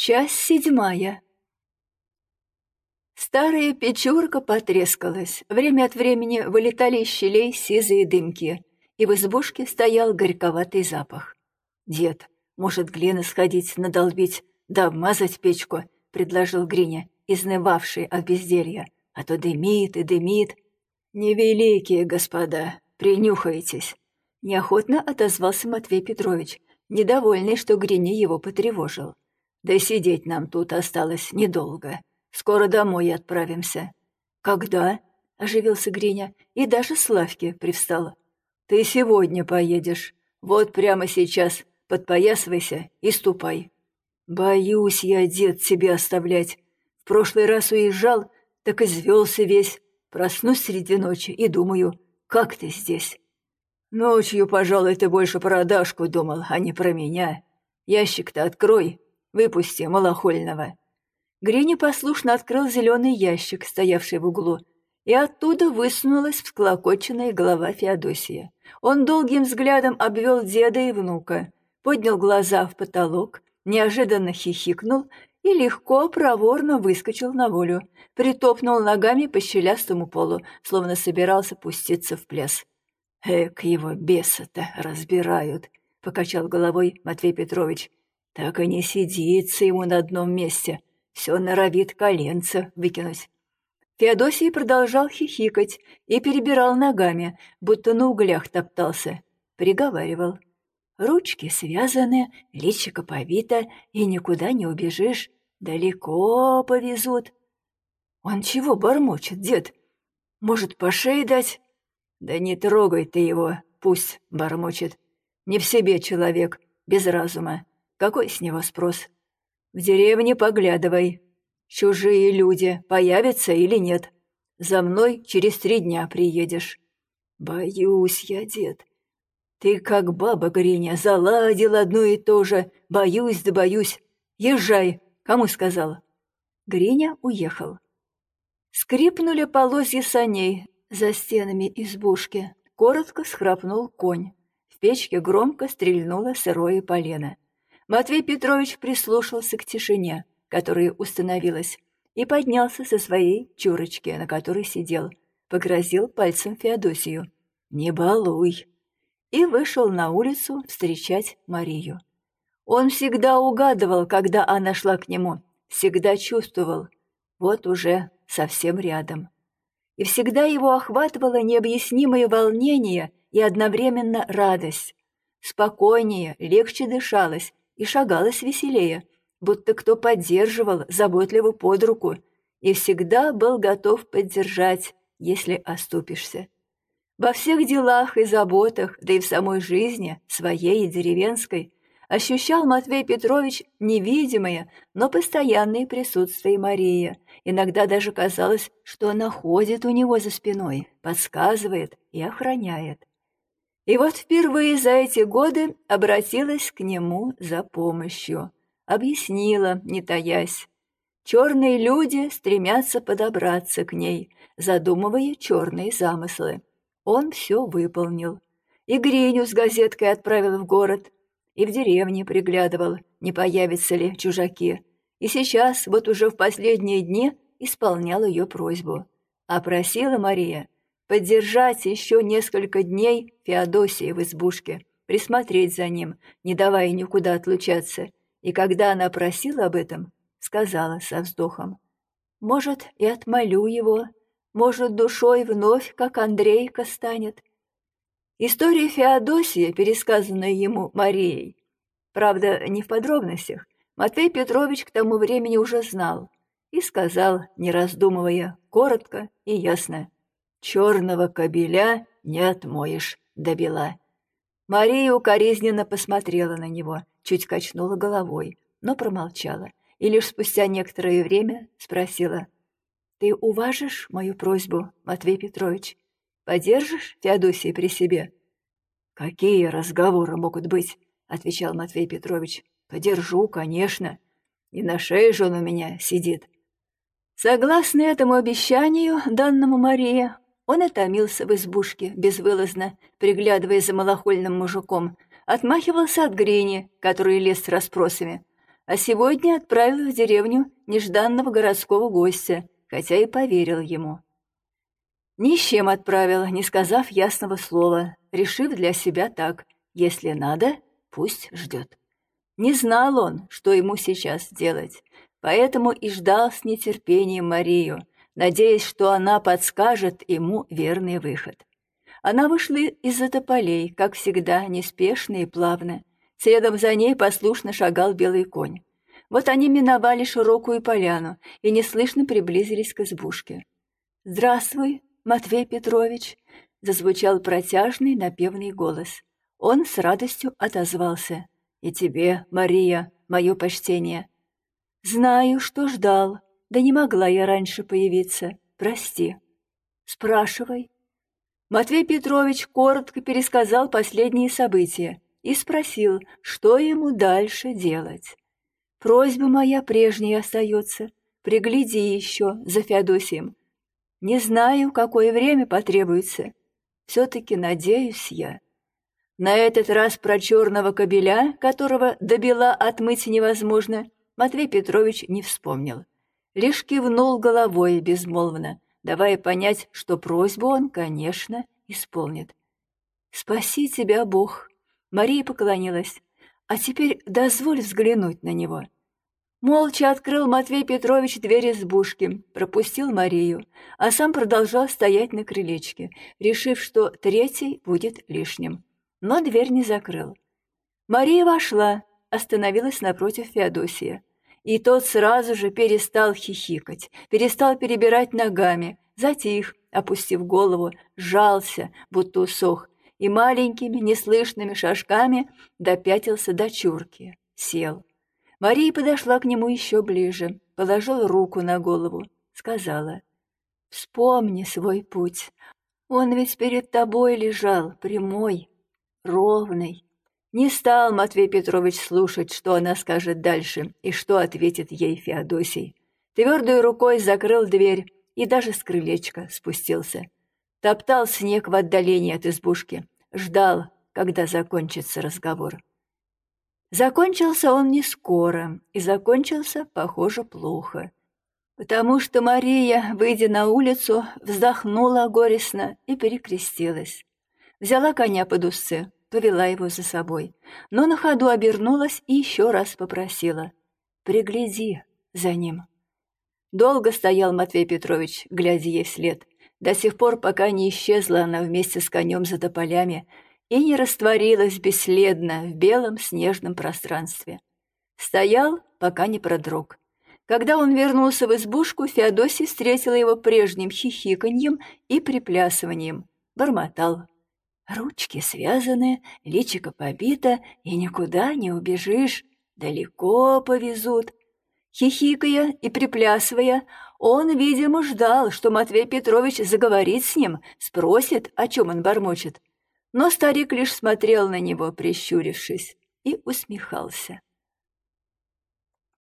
Часть седьмая. Старая печурка потрескалась. Время от времени вылетали из щелей сизые дымки, и в избушке стоял горьковатый запах. «Дед, может, глины сходить, надолбить, да обмазать печку?» — предложил Гриня, изнывавший от безделья. «А то дымит и дымит». «Невеликие господа, принюхайтесь!» Неохотно отозвался Матвей Петрович, недовольный, что Гриня его потревожил. Да сидеть нам тут осталось недолго. Скоро домой отправимся». «Когда?» — оживился Гриня, и даже Славки привстала. «Ты сегодня поедешь. Вот прямо сейчас подпоясывайся и ступай». «Боюсь я, дед, тебя оставлять. В прошлый раз уезжал, так извелся весь. Проснусь среди ночи и думаю, как ты здесь?» «Ночью, пожалуй, ты больше про Дашку думал, а не про меня. Ящик-то открой, Выпусти малохольного». Гриня послушно открыл зеленый ящик, стоявший в углу, и оттуда высунулась всклокоченная голова Феодосия. Он долгим взглядом обвел деда и внука, поднял глаза в потолок, неожиданно хихикнул и легко, проворно выскочил на волю, притопнул ногами по щелястому полу, словно собирался пуститься в пляс. «Эк, его беса-то разбирают», — покачал головой Матвей Петрович. Так и не сидится ему на одном месте, все норовит коленца выкинуть. Феодосий продолжал хихикать и перебирал ногами, будто на углях топтался. Приговаривал. Ручки связаны, личико повито, и никуда не убежишь. Далеко повезут. Он чего бормочет, дед? Может, по шее дать? Да не трогай ты его, пусть бормочет. Не в себе человек, без разума. Какой с него спрос? В деревне поглядывай. Чужие люди появятся или нет? За мной через три дня приедешь. Боюсь я, дед. Ты как баба Гриня, заладил одно и то же. Боюсь да боюсь. Езжай, кому сказала? Гриня уехал. Скрипнули полозья саней за стенами избушки. Коротко схрапнул конь. В печке громко стрельнуло сырое полено. Матвей Петрович прислушался к тишине, которая установилась, и поднялся со своей чурочки, на которой сидел, погрозил пальцем Феодосию. «Не балуй!» и вышел на улицу встречать Марию. Он всегда угадывал, когда она шла к нему, всегда чувствовал, вот уже совсем рядом. И всегда его охватывало необъяснимое волнение и одновременно радость. Спокойнее, легче дышалось, и шагалось веселее, будто кто поддерживал заботливо под руку и всегда был готов поддержать, если оступишься. Во всех делах и заботах, да и в самой жизни, своей и деревенской, ощущал Матвей Петрович невидимое, но постоянное присутствие Марии. Иногда даже казалось, что она ходит у него за спиной, подсказывает и охраняет. И вот впервые за эти годы обратилась к нему за помощью. Объяснила, не таясь. Черные люди стремятся подобраться к ней, задумывая черные замыслы. Он все выполнил. И Гриню с газеткой отправил в город, и в деревне приглядывал, не появятся ли чужаки. И сейчас, вот уже в последние дни, исполнял ее просьбу. А просила Мария — поддержать еще несколько дней Феодосии в избушке, присмотреть за ним, не давая никуда отлучаться. И когда она просила об этом, сказала со вздохом, «Может, и отмолю его, может, душой вновь, как Андрейка станет». История Феодосии, пересказанная ему Марией, правда, не в подробностях, Матвей Петрович к тому времени уже знал и сказал, не раздумывая, коротко и ясно. Черного кобеля не отмоешь до бела. Мария укоризненно посмотрела на него, чуть качнула головой, но промолчала, и лишь спустя некоторое время спросила. «Ты уважишь мою просьбу, Матвей Петрович? Подержишь Феодосии при себе?» «Какие разговоры могут быть?» — отвечал Матвей Петрович. «Подержу, конечно. И на шее же он у меня сидит». Согласно этому обещанию, данному Марии, он и томился в избушке, безвылазно, приглядывая за малохольным мужиком, отмахивался от Грини, который лез с расспросами. а сегодня отправил в деревню нежданного городского гостя, хотя и поверил ему. Ни с чем отправил, не сказав ясного слова, решив для себя так, если надо, пусть ждет. Не знал он, что ему сейчас делать, поэтому и ждал с нетерпением Марию, надеясь, что она подскажет ему верный выход. Она вышла из-за тополей, как всегда, неспешно и плавно. Следом за ней послушно шагал белый конь. Вот они миновали широкую поляну и неслышно приблизились к избушке. «Здравствуй, Матвей Петрович!» — зазвучал протяжный напевный голос. Он с радостью отозвался. «И тебе, Мария, мое почтение!» «Знаю, что ждал, да не могла я раньше появиться. Прости». «Спрашивай». Матвей Петрович коротко пересказал последние события и спросил, что ему дальше делать. «Просьба моя прежняя остается. Пригляди еще за Феодосием. Не знаю, какое время потребуется. Все-таки надеюсь я». На этот раз про черного кобеля, которого добила отмыть невозможно, Матвей Петрович не вспомнил. Лишь кивнул головой безмолвно, давая понять, что просьбу он, конечно, исполнит. «Спаси тебя, Бог!» Мария поклонилась. «А теперь дозволь взглянуть на него». Молча открыл Матвей Петрович дверь избушки, пропустил Марию, а сам продолжал стоять на крылечке, решив, что третий будет лишним но дверь не закрыл. Мария вошла, остановилась напротив Феодосия. И тот сразу же перестал хихикать, перестал перебирать ногами, затих, опустив голову, сжался, будто усох, и маленькими неслышными шажками допятился до чурки, сел. Мария подошла к нему еще ближе, положила руку на голову, сказала, «Вспомни свой путь. Он ведь перед тобой лежал, прямой, ровный. Не стал Матвей Петрович слушать, что она скажет дальше и что ответит ей Феодосий. Твердой рукой закрыл дверь и даже с крылечка спустился. Топтал снег в отдалении от избушки, ждал, когда закончится разговор. Закончился он не скоро, и закончился, похоже, плохо. Потому что Мария, выйдя на улицу, вздохнула горестно и перекрестилась. Взяла коня под усы, повела его за собой, но на ходу обернулась и еще раз попросила. «Пригляди за ним». Долго стоял Матвей Петрович, глядя ей вслед, до сих пор, пока не исчезла она вместе с конем за тополями и не растворилась бесследно в белом снежном пространстве. Стоял, пока не продрог. Когда он вернулся в избушку, Феодосий встретила его прежним хихиканьем и приплясыванием. Бормотал. Ручки связаны, личико побито, и никуда не убежишь, далеко повезут. Хихикая и приплясывая, он, видимо, ждал, что Матвей Петрович заговорит с ним, спросит, о чем он бормочет. Но старик лишь смотрел на него, прищурившись, и усмехался.